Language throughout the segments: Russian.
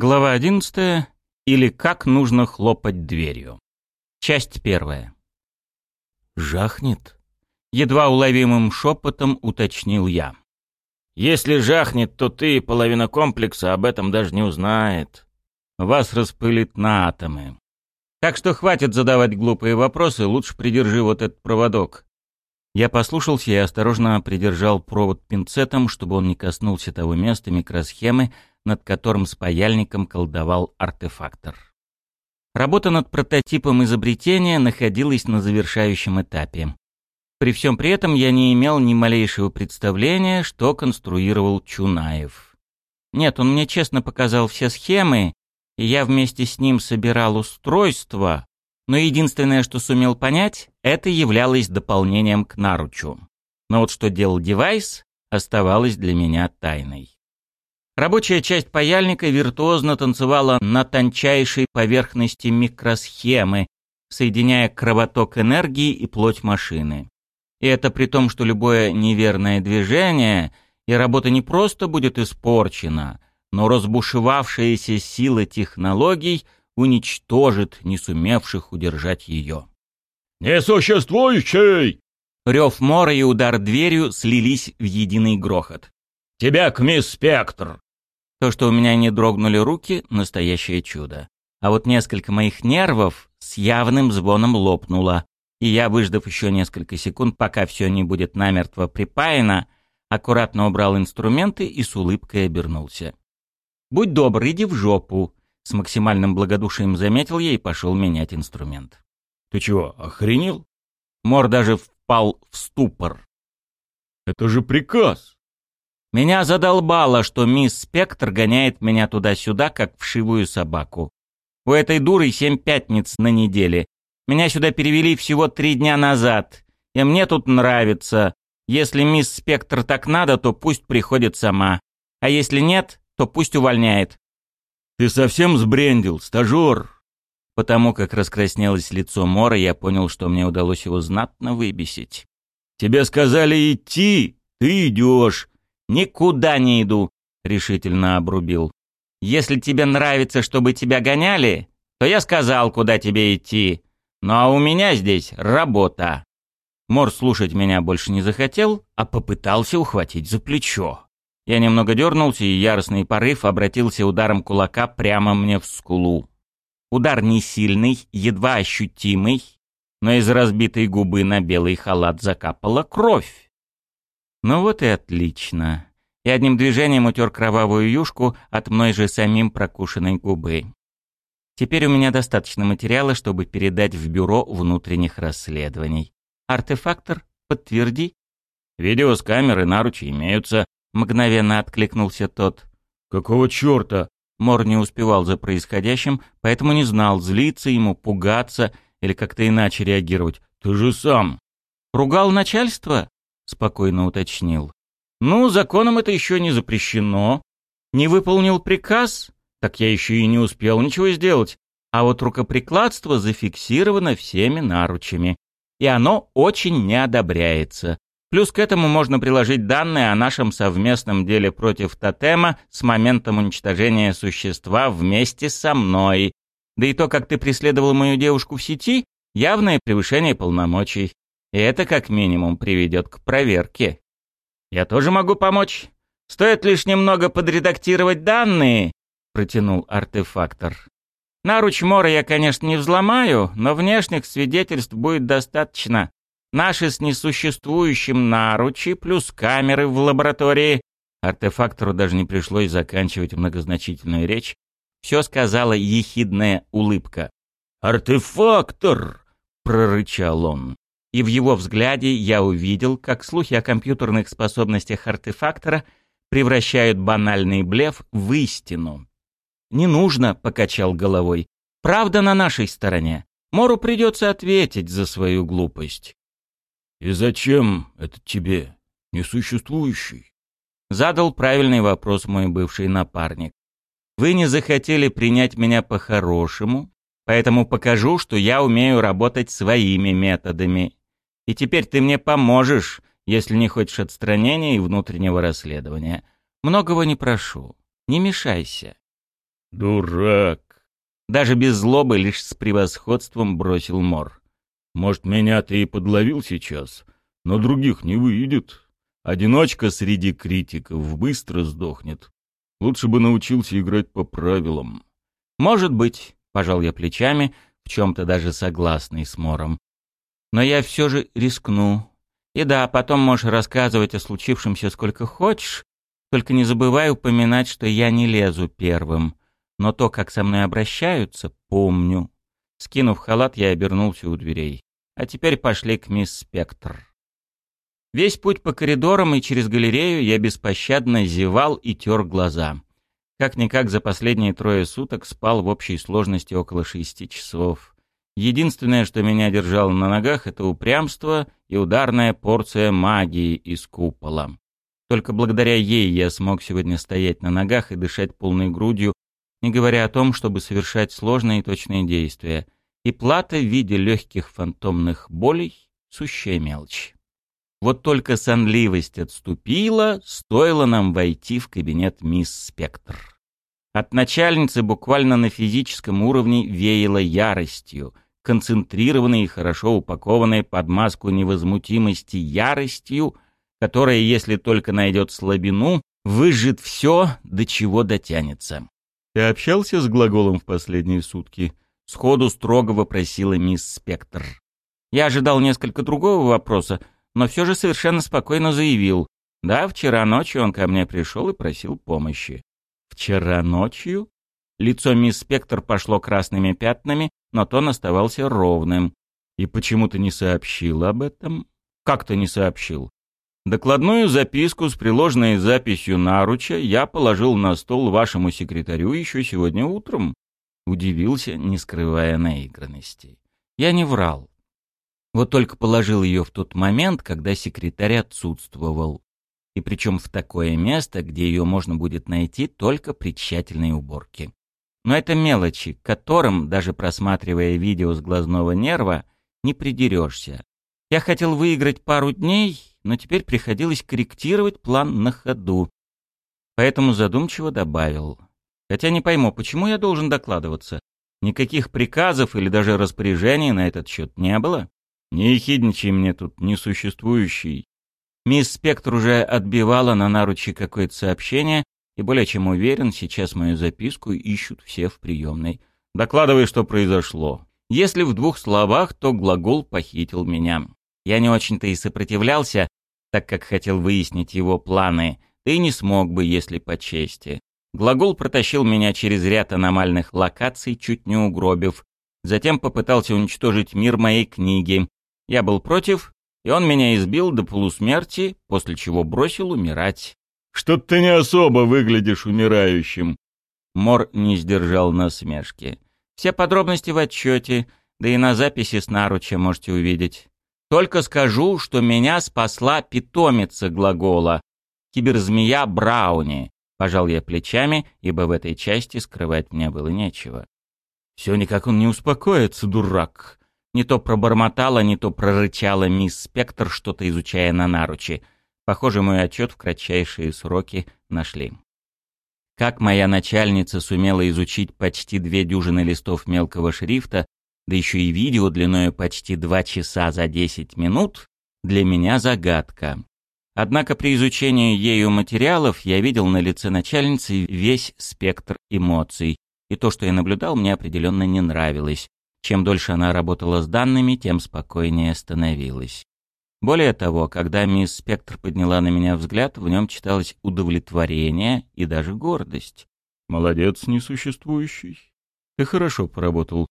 Глава 11. Или как нужно хлопать дверью. Часть первая. «Жахнет?» — едва уловимым шепотом уточнил я. «Если жахнет, то ты, половина комплекса, об этом даже не узнает. Вас распылит на атомы. Так что хватит задавать глупые вопросы, лучше придержи вот этот проводок». Я послушался и осторожно придержал провод пинцетом, чтобы он не коснулся того места микросхемы, над которым с паяльником колдовал артефактор. Работа над прототипом изобретения находилась на завершающем этапе. При всем при этом я не имел ни малейшего представления, что конструировал Чунаев. Нет, он мне честно показал все схемы, и я вместе с ним собирал устройство, но единственное, что сумел понять, это являлось дополнением к наручу. Но вот что делал девайс, оставалось для меня тайной. Рабочая часть паяльника виртуозно танцевала на тончайшей поверхности микросхемы, соединяя кровоток энергии и плоть машины. И это при том, что любое неверное движение, и работа не просто будет испорчена, но разбушевавшаяся сила технологий уничтожит не сумевших удержать ее. «Несуществующий!» Рев мора и удар дверью слились в единый грохот. «Тебя к мисс Спектр!» То, что у меня не дрогнули руки — настоящее чудо. А вот несколько моих нервов с явным звоном лопнуло, и я, выждав еще несколько секунд, пока все не будет намертво припаяно, аккуратно убрал инструменты и с улыбкой обернулся. «Будь добр, иди в жопу», — с максимальным благодушием заметил я и пошел менять инструмент. «Ты чего, охренел?» Мор даже впал в ступор. «Это же приказ!» Меня задолбало, что мисс Спектр гоняет меня туда-сюда, как вшивую собаку. У этой дуры семь пятниц на неделе. Меня сюда перевели всего три дня назад. И мне тут нравится. Если мисс Спектр так надо, то пусть приходит сама. А если нет, то пусть увольняет. «Ты совсем сбрендил, стажер!» Потому как раскраснелось лицо Мора, я понял, что мне удалось его знатно выбесить. «Тебе сказали идти, ты идешь. «Никуда не иду», — решительно обрубил. «Если тебе нравится, чтобы тебя гоняли, то я сказал, куда тебе идти. Ну а у меня здесь работа». Мор слушать меня больше не захотел, а попытался ухватить за плечо. Я немного дернулся, и яростный порыв обратился ударом кулака прямо мне в скулу. Удар не сильный, едва ощутимый, но из разбитой губы на белый халат закапала кровь. Ну вот и отлично. И одним движением утер кровавую юшку от мной же самим прокушенной губы. Теперь у меня достаточно материала, чтобы передать в бюро внутренних расследований. Артефактор, подтверди. Видео с камеры наручи имеются. Мгновенно откликнулся тот. Какого черта? Мор не успевал за происходящим, поэтому не знал, злиться ему, пугаться или как-то иначе реагировать. Ты же сам. Ругал начальство? Спокойно уточнил. Ну, законом это еще не запрещено. Не выполнил приказ? Так я еще и не успел ничего сделать. А вот рукоприкладство зафиксировано всеми наручами. И оно очень не одобряется. Плюс к этому можно приложить данные о нашем совместном деле против тотема с моментом уничтожения существа вместе со мной. Да и то, как ты преследовал мою девушку в сети, явное превышение полномочий. И это как минимум приведет к проверке. Я тоже могу помочь. Стоит лишь немного подредактировать данные, протянул артефактор. Наруч Мора я, конечно, не взломаю, но внешних свидетельств будет достаточно. Наши с несуществующим наручи плюс камеры в лаборатории. Артефактору даже не пришлось заканчивать многозначительную речь. Все сказала ехидная улыбка. «Артефактор!» — прорычал он и в его взгляде я увидел, как слухи о компьютерных способностях артефактора превращают банальный блеф в истину. «Не нужно», — покачал головой. «Правда на нашей стороне. Мору придется ответить за свою глупость». «И зачем это тебе, несуществующий?» Задал правильный вопрос мой бывший напарник. «Вы не захотели принять меня по-хорошему, поэтому покажу, что я умею работать своими методами и теперь ты мне поможешь, если не хочешь отстранения и внутреннего расследования. Многого не прошу. Не мешайся. Дурак. Даже без злобы, лишь с превосходством бросил Мор. Может, меня ты и подловил сейчас, но других не выйдет. Одиночка среди критиков быстро сдохнет. Лучше бы научился играть по правилам. Может быть, пожал я плечами, в чем-то даже согласный с Мором. Но я все же рискну. И да, потом можешь рассказывать о случившемся сколько хочешь, только не забывай упоминать, что я не лезу первым. Но то, как со мной обращаются, помню. Скинув халат, я обернулся у дверей. А теперь пошли к мисс Спектр. Весь путь по коридорам и через галерею я беспощадно зевал и тер глаза. Как-никак за последние трое суток спал в общей сложности около шести часов. Единственное, что меня держало на ногах, это упрямство и ударная порция магии из купола. Только благодаря ей я смог сегодня стоять на ногах и дышать полной грудью, не говоря о том, чтобы совершать сложные и точные действия. И плата в виде легких фантомных болей — сущая мелочь. Вот только сонливость отступила, стоило нам войти в кабинет мисс Спектр. От начальницы буквально на физическом уровне веяло яростью, концентрированной и хорошо упакованной под маску невозмутимости яростью, которая, если только найдет слабину, выжжет все, до чего дотянется. «Ты общался с глаголом в последние сутки?» — сходу строго вопросила мисс Спектр. Я ожидал несколько другого вопроса, но все же совершенно спокойно заявил. Да, вчера ночью он ко мне пришел и просил помощи. Вчера ночью? Лицо мисс Спектр пошло красными пятнами, но тон оставался ровным. И почему ты не сообщил об этом? Как ты не сообщил? Докладную записку с приложенной записью наруча я положил на стол вашему секретарю еще сегодня утром. Удивился, не скрывая наигранности. Я не врал. Вот только положил ее в тот момент, когда секретарь отсутствовал. И причем в такое место, где ее можно будет найти только при тщательной уборке. Но это мелочи, к которым, даже просматривая видео с глазного нерва, не придерешься. Я хотел выиграть пару дней, но теперь приходилось корректировать план на ходу. Поэтому задумчиво добавил. Хотя не пойму, почему я должен докладываться? Никаких приказов или даже распоряжений на этот счет не было. Не ехидничай мне тут, несуществующий. Мисс Спектр уже отбивала на наручи какое-то сообщение, и более чем уверен, сейчас мою записку ищут все в приемной. Докладывай, что произошло. Если в двух словах, то глагол похитил меня. Я не очень-то и сопротивлялся, так как хотел выяснить его планы, и не смог бы, если по чести. Глагол протащил меня через ряд аномальных локаций, чуть не угробив. Затем попытался уничтожить мир моей книги, я был против, и он меня избил до полусмерти, после чего бросил умирать. «Что-то ты не особо выглядишь умирающим». Мор не сдержал насмешки. «Все подробности в отчете, да и на записи с наруча можете увидеть. Только скажу, что меня спасла питомица глагола, киберзмея Брауни». Пожал я плечами, ибо в этой части скрывать мне было нечего. «Все никак он не успокоится, дурак», не то пробормотала, не то прорычала мисс Спектр, что-то изучая на наручи. Похоже, мой отчет в кратчайшие сроки нашли. Как моя начальница сумела изучить почти две дюжины листов мелкого шрифта, да еще и видео длиною почти два часа за десять минут, для меня загадка. Однако при изучении ею материалов я видел на лице начальницы весь спектр эмоций, и то, что я наблюдал, мне определенно не нравилось. Чем дольше она работала с данными, тем спокойнее становилась. Более того, когда мисс Спектр подняла на меня взгляд, в нем читалось удовлетворение и даже гордость. «Молодец, несуществующий. Ты хорошо поработал.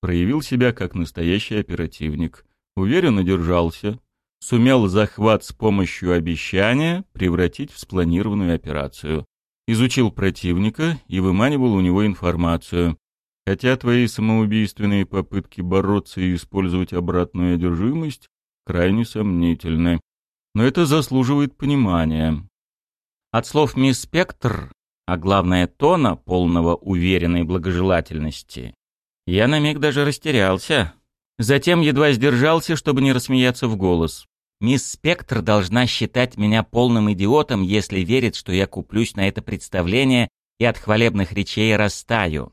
Проявил себя как настоящий оперативник. Уверенно держался. Сумел захват с помощью обещания превратить в спланированную операцию. Изучил противника и выманивал у него информацию. Хотя твои самоубийственные попытки бороться и использовать обратную одержимость крайне сомнительны. Но это заслуживает понимания. От слов мисс Спектр, а главное тона, полного уверенной благожелательности, я на миг даже растерялся. Затем едва сдержался, чтобы не рассмеяться в голос. Мисс Спектр должна считать меня полным идиотом, если верит, что я куплюсь на это представление и от хвалебных речей растаю.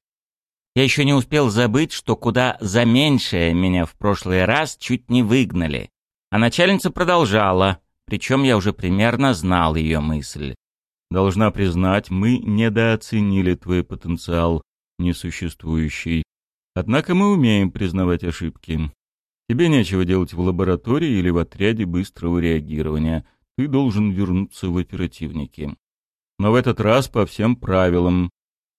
Я еще не успел забыть, что куда за меньшее меня в прошлый раз чуть не выгнали. А начальница продолжала, причем я уже примерно знал ее мысль. «Должна признать, мы недооценили твой потенциал, несуществующий. Однако мы умеем признавать ошибки. Тебе нечего делать в лаборатории или в отряде быстрого реагирования. Ты должен вернуться в оперативники. Но в этот раз по всем правилам.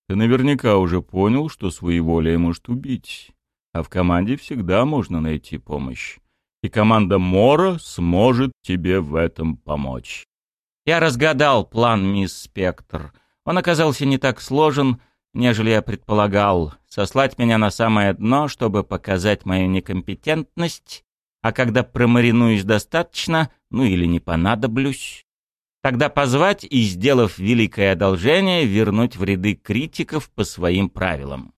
Ты наверняка уже понял, что своеволие может убить. А в команде всегда можно найти помощь. И команда Мора сможет тебе в этом помочь. Я разгадал план мисс Спектр. Он оказался не так сложен, нежели я предполагал, сослать меня на самое дно, чтобы показать мою некомпетентность, а когда промаринуюсь достаточно, ну или не понадоблюсь, тогда позвать и, сделав великое одолжение, вернуть в ряды критиков по своим правилам.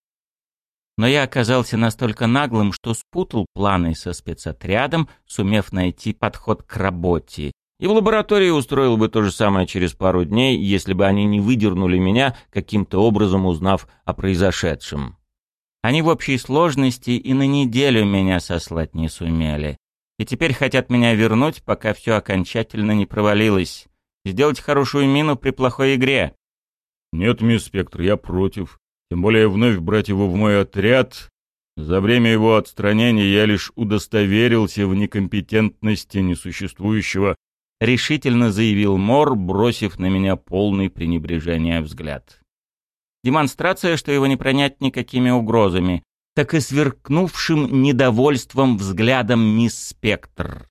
Но я оказался настолько наглым, что спутал планы со спецотрядом, сумев найти подход к работе, и в лаборатории устроил бы то же самое через пару дней, если бы они не выдернули меня, каким-то образом узнав о произошедшем. Они в общей сложности и на неделю меня сослать не сумели. И теперь хотят меня вернуть, пока все окончательно не провалилось. Сделать хорошую мину при плохой игре. Нет, мисс Спектр, я против. Тем более вновь брать его в мой отряд. За время его отстранения я лишь удостоверился в некомпетентности несуществующего — решительно заявил Мор, бросив на меня полный пренебрежения взгляд. Демонстрация, что его не пронять никакими угрозами, так и сверкнувшим недовольством взглядом мисс Спектр.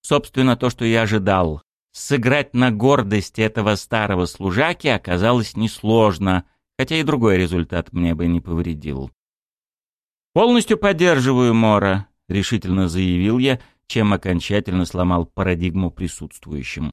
Собственно, то, что я ожидал. Сыграть на гордости этого старого служаки оказалось несложно, хотя и другой результат мне бы не повредил. «Полностью поддерживаю Мора», — решительно заявил я, — чем окончательно сломал парадигму присутствующим.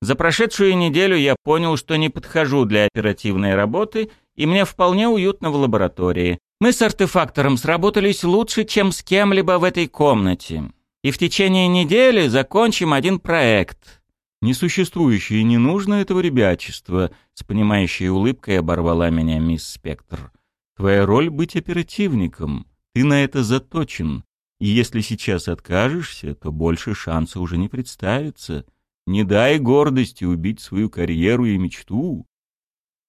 За прошедшую неделю я понял, что не подхожу для оперативной работы, и мне вполне уютно в лаборатории. Мы с артефактором сработались лучше, чем с кем-либо в этой комнате. И в течение недели закончим один проект. Несуществующее не нужно этого ребячества, с понимающей улыбкой оборвала меня мисс Спектр. Твоя роль — быть оперативником. Ты на это заточен. И если сейчас откажешься, то больше шанса уже не представится. Не дай гордости убить свою карьеру и мечту.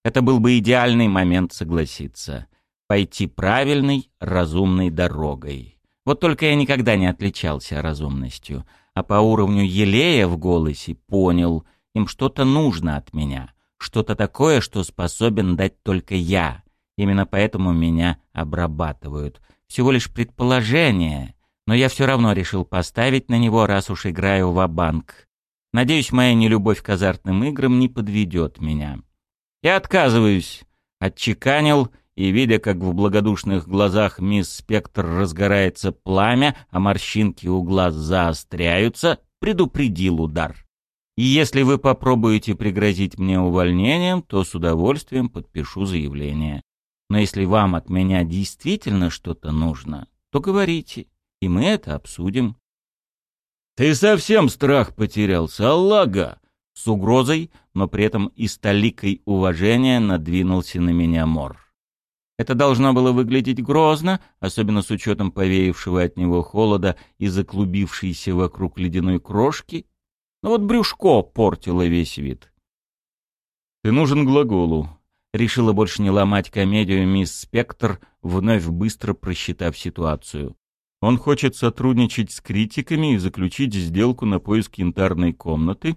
Это был бы идеальный момент согласиться. Пойти правильной, разумной дорогой. Вот только я никогда не отличался разумностью, а по уровню елея в голосе понял, им что-то нужно от меня, что-то такое, что способен дать только я. Именно поэтому меня обрабатывают. Всего лишь предположение, но я все равно решил поставить на него, раз уж играю в банк Надеюсь, моя нелюбовь к азартным играм не подведет меня. Я отказываюсь, отчеканил, и, видя, как в благодушных глазах мисс Спектр разгорается пламя, а морщинки у глаз заостряются, предупредил удар. И если вы попробуете пригрозить мне увольнением, то с удовольствием подпишу заявление. Но если вам от меня действительно что-то нужно, то говорите и мы это обсудим. «Ты совсем страх потерял, салага!» С угрозой, но при этом и столикой уважения надвинулся на меня Мор. Это должно было выглядеть грозно, особенно с учетом повеявшего от него холода и заклубившейся вокруг ледяной крошки, но вот брюшко портило весь вид. «Ты нужен глаголу», — решила больше не ломать комедию мисс Спектр, вновь быстро просчитав ситуацию. Он хочет сотрудничать с критиками и заключить сделку на поиск янтарной комнаты,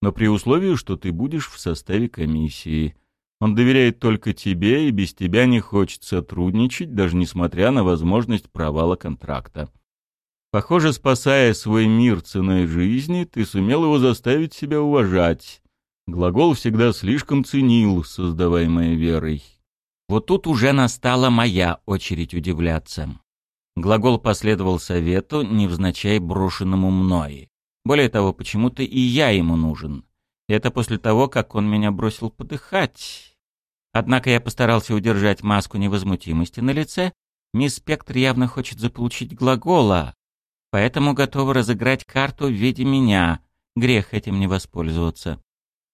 но при условии, что ты будешь в составе комиссии. Он доверяет только тебе и без тебя не хочет сотрудничать, даже несмотря на возможность провала контракта. Похоже, спасая свой мир ценой жизни, ты сумел его заставить себя уважать. Глагол всегда слишком ценил, создаваемое верой. Вот тут уже настала моя очередь удивляться. Глагол последовал совету, невзначай брошенному мной. Более того, почему-то и я ему нужен. Это после того, как он меня бросил подыхать. Однако я постарался удержать маску невозмутимости на лице. Мисс Спектр явно хочет заполучить глагола, поэтому готова разыграть карту в виде меня. Грех этим не воспользоваться.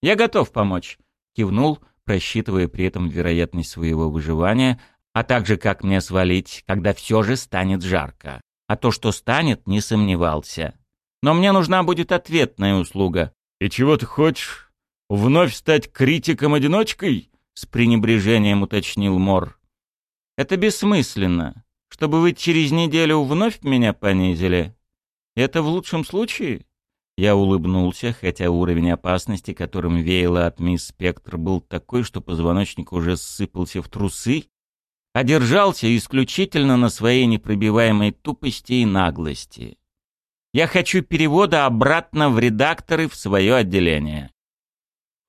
«Я готов помочь», — кивнул, просчитывая при этом вероятность своего выживания, а также как мне свалить, когда все же станет жарко. А то, что станет, не сомневался. Но мне нужна будет ответная услуга. «И чего ты хочешь? Вновь стать критиком-одиночкой?» — с пренебрежением уточнил Мор. «Это бессмысленно. Чтобы вы через неделю вновь меня понизили? Это в лучшем случае?» Я улыбнулся, хотя уровень опасности, которым веяло от мисс Спектр, был такой, что позвоночник уже ссыпался в трусы, одержался исключительно на своей непробиваемой тупости и наглости. Я хочу перевода обратно в редакторы в свое отделение.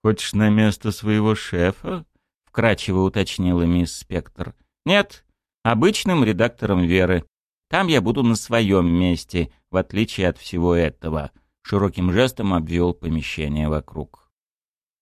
«Хочешь на место своего шефа?» — вкратчиво уточнила мисс Спектр. «Нет, обычным редактором Веры. Там я буду на своем месте, в отличие от всего этого». Широким жестом обвел помещение вокруг.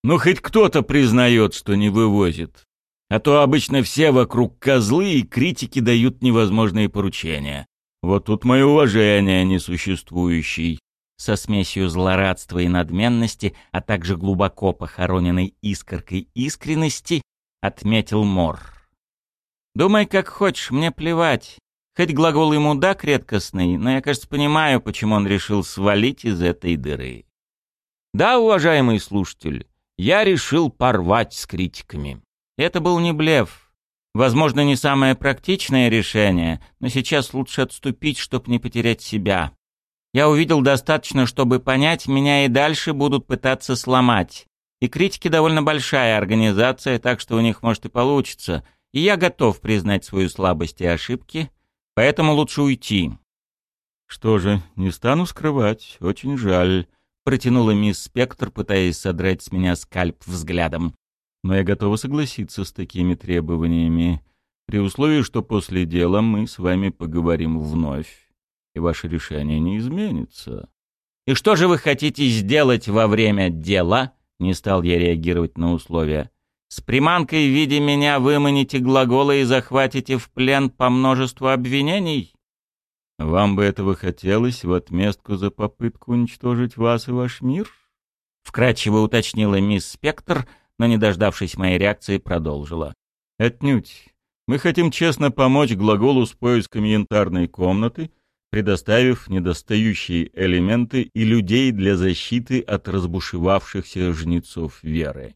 «Ну, хоть кто-то признает, что не вывозит. А то обычно все вокруг козлы и критики дают невозможные поручения. Вот тут мое уважение несуществующий. Со смесью злорадства и надменности, а также глубоко похороненной искоркой искренности, отметил Мор. «Думай, как хочешь, мне плевать. Хоть глагол и мудак редкостный, но я, кажется, понимаю, почему он решил свалить из этой дыры. Да, уважаемый слушатель, я решил порвать с критиками. Это был не блеф. Возможно, не самое практичное решение, но сейчас лучше отступить, чтобы не потерять себя. Я увидел достаточно, чтобы понять, меня и дальше будут пытаться сломать. И критики довольно большая организация, так что у них может и получится. И я готов признать свою слабость и ошибки, поэтому лучше уйти. Что же, не стану скрывать, очень жаль, протянула мисс Спектр, пытаясь содрать с меня скальп взглядом но я готова согласиться с такими требованиями, при условии, что после дела мы с вами поговорим вновь, и ваше решение не изменится. «И что же вы хотите сделать во время дела?» — не стал я реагировать на условия. «С приманкой в виде меня выманите глаголы и захватите в плен по множеству обвинений?» «Вам бы этого хотелось в отместку за попытку уничтожить вас и ваш мир?» — вкратчиво уточнила мисс Спектр, но, не дождавшись моей реакции, продолжила. «Отнюдь. Мы хотим честно помочь глаголу с поисками янтарной комнаты, предоставив недостающие элементы и людей для защиты от разбушевавшихся жнецов веры.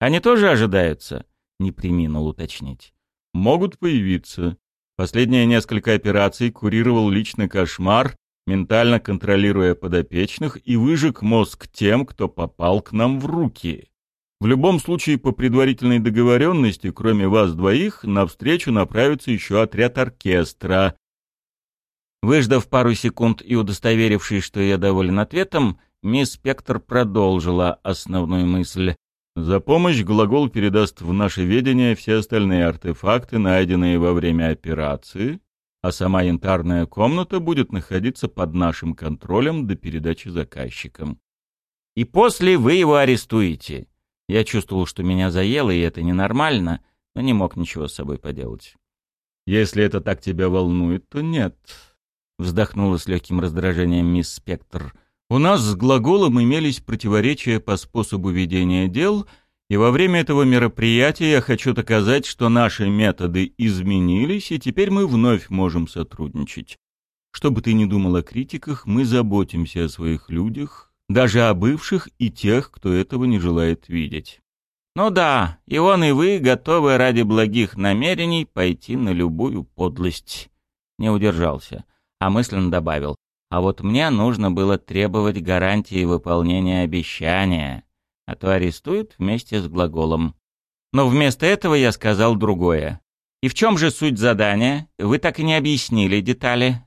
Они тоже ожидаются?» — не приминул уточнить. «Могут появиться. Последние несколько операций курировал лично кошмар, ментально контролируя подопечных, и выжег мозг тем, кто попал к нам в руки. В любом случае, по предварительной договоренности, кроме вас двоих, навстречу направится еще отряд оркестра. Выждав пару секунд и удостоверившись, что я доволен ответом, мисс Спектр продолжила основную мысль. За помощь глагол передаст в наше ведение все остальные артефакты, найденные во время операции, а сама янтарная комната будет находиться под нашим контролем до передачи заказчикам. И после вы его арестуете. Я чувствовал, что меня заело, и это ненормально, но не мог ничего с собой поделать. «Если это так тебя волнует, то нет», — вздохнула с легким раздражением мисс Спектр. «У нас с глаголом имелись противоречия по способу ведения дел, и во время этого мероприятия я хочу доказать, что наши методы изменились, и теперь мы вновь можем сотрудничать. Что бы ты ни думал о критиках, мы заботимся о своих людях, даже о бывших и тех, кто этого не желает видеть. Ну да, и он, и вы готовы ради благих намерений пойти на любую подлость. Не удержался, а мысленно добавил. А вот мне нужно было требовать гарантии выполнения обещания, а то арестуют вместе с глаголом. Но вместо этого я сказал другое. И в чем же суть задания? Вы так и не объяснили детали.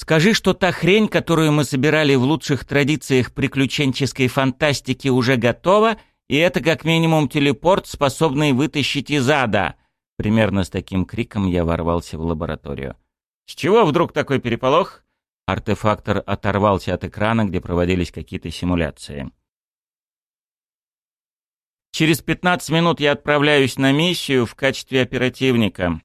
Скажи, что та хрень, которую мы собирали в лучших традициях приключенческой фантастики, уже готова, и это как минимум телепорт, способный вытащить из ада. Примерно с таким криком я ворвался в лабораторию. С чего вдруг такой переполох? Артефактор оторвался от экрана, где проводились какие-то симуляции. Через 15 минут я отправляюсь на миссию в качестве оперативника.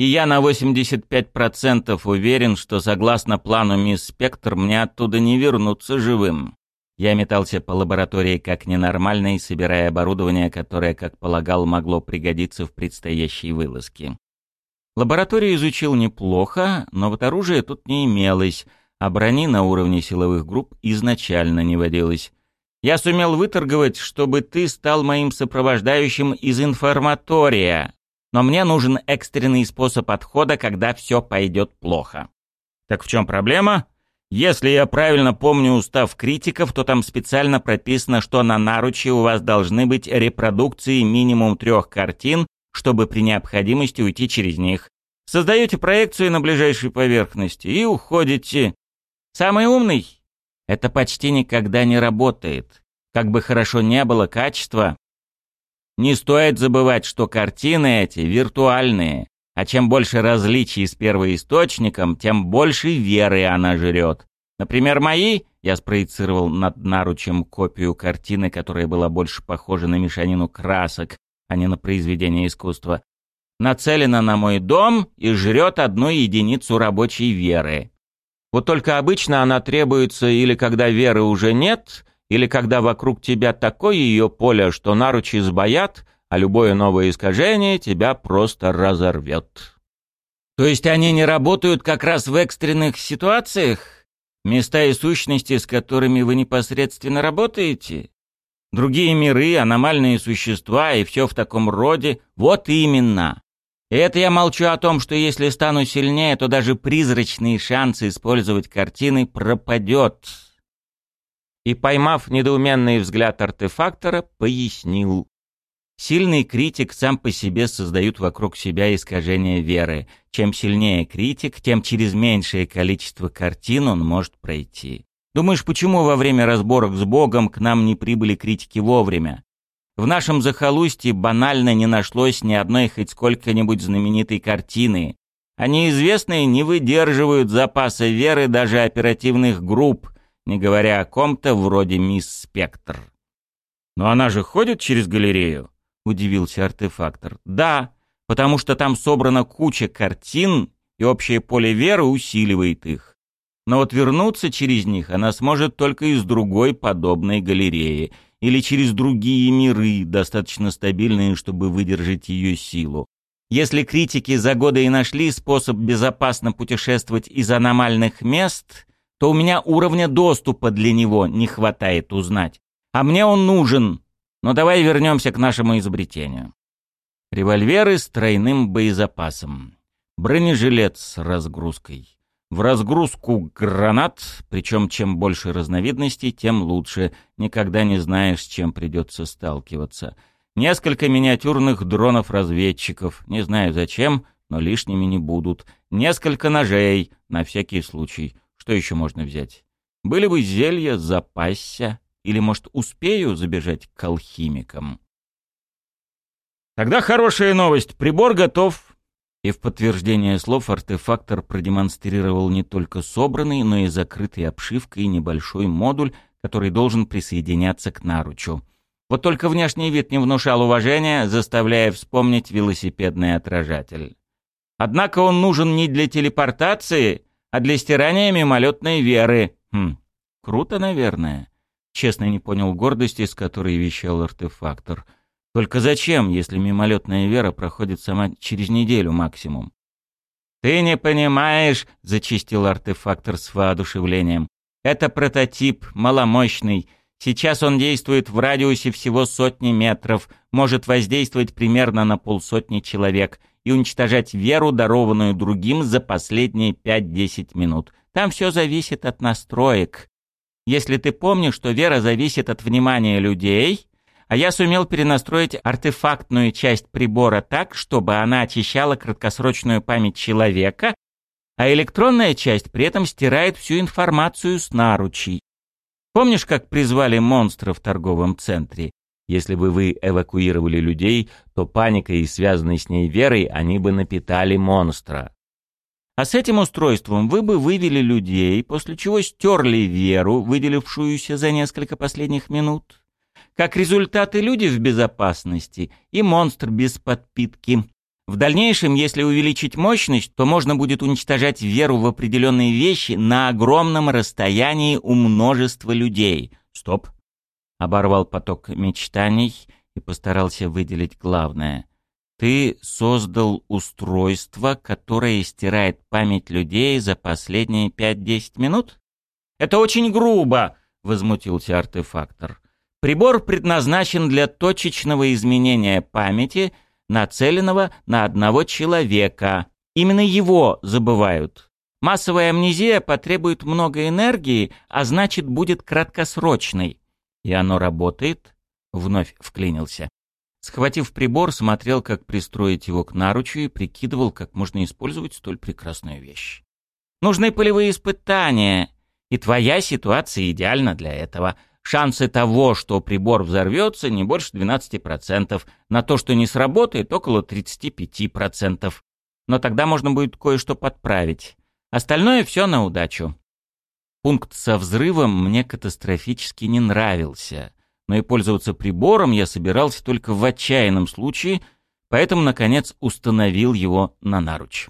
И я на 85% уверен, что согласно плану мисс Спектр мне оттуда не вернуться живым. Я метался по лаборатории как ненормальный, собирая оборудование, которое, как полагал, могло пригодиться в предстоящей вылазке. Лабораторию изучил неплохо, но вот оружия тут не имелось, а брони на уровне силовых групп изначально не водилось. Я сумел выторговать, чтобы ты стал моим сопровождающим из информатория, но мне нужен экстренный способ отхода, когда все пойдет плохо. Так в чем проблема? Если я правильно помню устав критиков, то там специально прописано, что на наруче у вас должны быть репродукции минимум трех картин, чтобы при необходимости уйти через них. Создаете проекцию на ближайшей поверхности и уходите. Самый умный? Это почти никогда не работает. Как бы хорошо не было качества, не стоит забывать, что картины эти виртуальные, а чем больше различий с первоисточником, тем больше веры она жрет. Например, мои, я спроецировал над наручем копию картины, которая была больше похожа на мешанину красок, а не на произведение искусства, нацелена на мой дом и жрет одну единицу рабочей веры. Вот только обычно она требуется или когда веры уже нет, или когда вокруг тебя такое ее поле, что наручи сбоят, а любое новое искажение тебя просто разорвет. То есть они не работают как раз в экстренных ситуациях? Места и сущности, с которыми вы непосредственно работаете? Другие миры, аномальные существа и все в таком роде? Вот именно. И это я молчу о том, что если стану сильнее, то даже призрачные шансы использовать картины пропадет. И, поймав недоуменный взгляд артефактора, пояснил. Сильный критик сам по себе создает вокруг себя искажение веры. Чем сильнее критик, тем через меньшее количество картин он может пройти. Думаешь, почему во время разборок с Богом к нам не прибыли критики вовремя? В нашем захолустье банально не нашлось ни одной хоть сколько-нибудь знаменитой картины. Они известные не выдерживают запаса веры даже оперативных групп, не говоря о ком-то вроде мисс Спектр. Но она же ходит через галерею. — удивился артефактор. «Да, потому что там собрана куча картин, и общее поле веры усиливает их. Но вот вернуться через них она сможет только из другой подобной галереи или через другие миры, достаточно стабильные, чтобы выдержать ее силу. Если критики за годы и нашли способ безопасно путешествовать из аномальных мест, то у меня уровня доступа для него не хватает узнать. А мне он нужен, но давай вернемся к нашему изобретению. Револьверы с тройным боезапасом. Бронежилет с разгрузкой. В разгрузку гранат, причем чем больше разновидностей, тем лучше. Никогда не знаешь, с чем придется сталкиваться. Несколько миниатюрных дронов-разведчиков. Не знаю зачем, но лишними не будут. Несколько ножей, на всякий случай. Что еще можно взять? Были бы зелья, запасся. Или, может, успею забежать к алхимикам? Тогда хорошая новость. Прибор готов. И в подтверждение слов артефактор продемонстрировал не только собранный, но и закрытый обшивкой небольшой модуль, который должен присоединяться к наручу. Вот только внешний вид не внушал уважения, заставляя вспомнить велосипедный отражатель. Однако он нужен не для телепортации, а для стирания мимолетной веры. Хм, круто, наверное. Честно не понял гордости, с которой вещал артефактор. Только зачем, если мимолетная вера проходит сама через неделю максимум? «Ты не понимаешь», — зачистил артефактор с воодушевлением. «Это прототип, маломощный. Сейчас он действует в радиусе всего сотни метров, может воздействовать примерно на полсотни человек и уничтожать веру, дарованную другим за последние 5-10 минут. Там все зависит от настроек. Если ты помнишь, что вера зависит от внимания людей, а я сумел перенастроить артефактную часть прибора так, чтобы она очищала краткосрочную память человека, а электронная часть при этом стирает всю информацию с наручей. Помнишь, как призвали монстра в торговом центре? Если бы вы эвакуировали людей, то паникой и связанной с ней верой они бы напитали монстра. А с этим устройством вы бы вывели людей, после чего стерли веру, выделившуюся за несколько последних минут. Как результат и люди в безопасности, и монстр без подпитки. В дальнейшем, если увеличить мощность, то можно будет уничтожать веру в определенные вещи на огромном расстоянии у множества людей. Стоп. Оборвал поток мечтаний и постарался выделить главное. Ты создал устройство, которое стирает память людей за последние 5-10 минут? Это очень грубо, возмутился артефактор. Прибор предназначен для точечного изменения памяти, нацеленного на одного человека. Именно его забывают. Массовая амнезия потребует много энергии, а значит будет краткосрочной. И оно работает? Вновь вклинился. Схватив прибор, смотрел, как пристроить его к наручу и прикидывал, как можно использовать столь прекрасную вещь. Нужны полевые испытания, и твоя ситуация идеальна для этого. Шансы того, что прибор взорвется, не больше 12%, на то, что не сработает, около 35%. Но тогда можно будет кое-что подправить. Остальное все на удачу. Пункт со взрывом мне катастрофически не нравился, но и пользоваться прибором я собирался только в отчаянном случае, поэтому, наконец, установил его на наруч.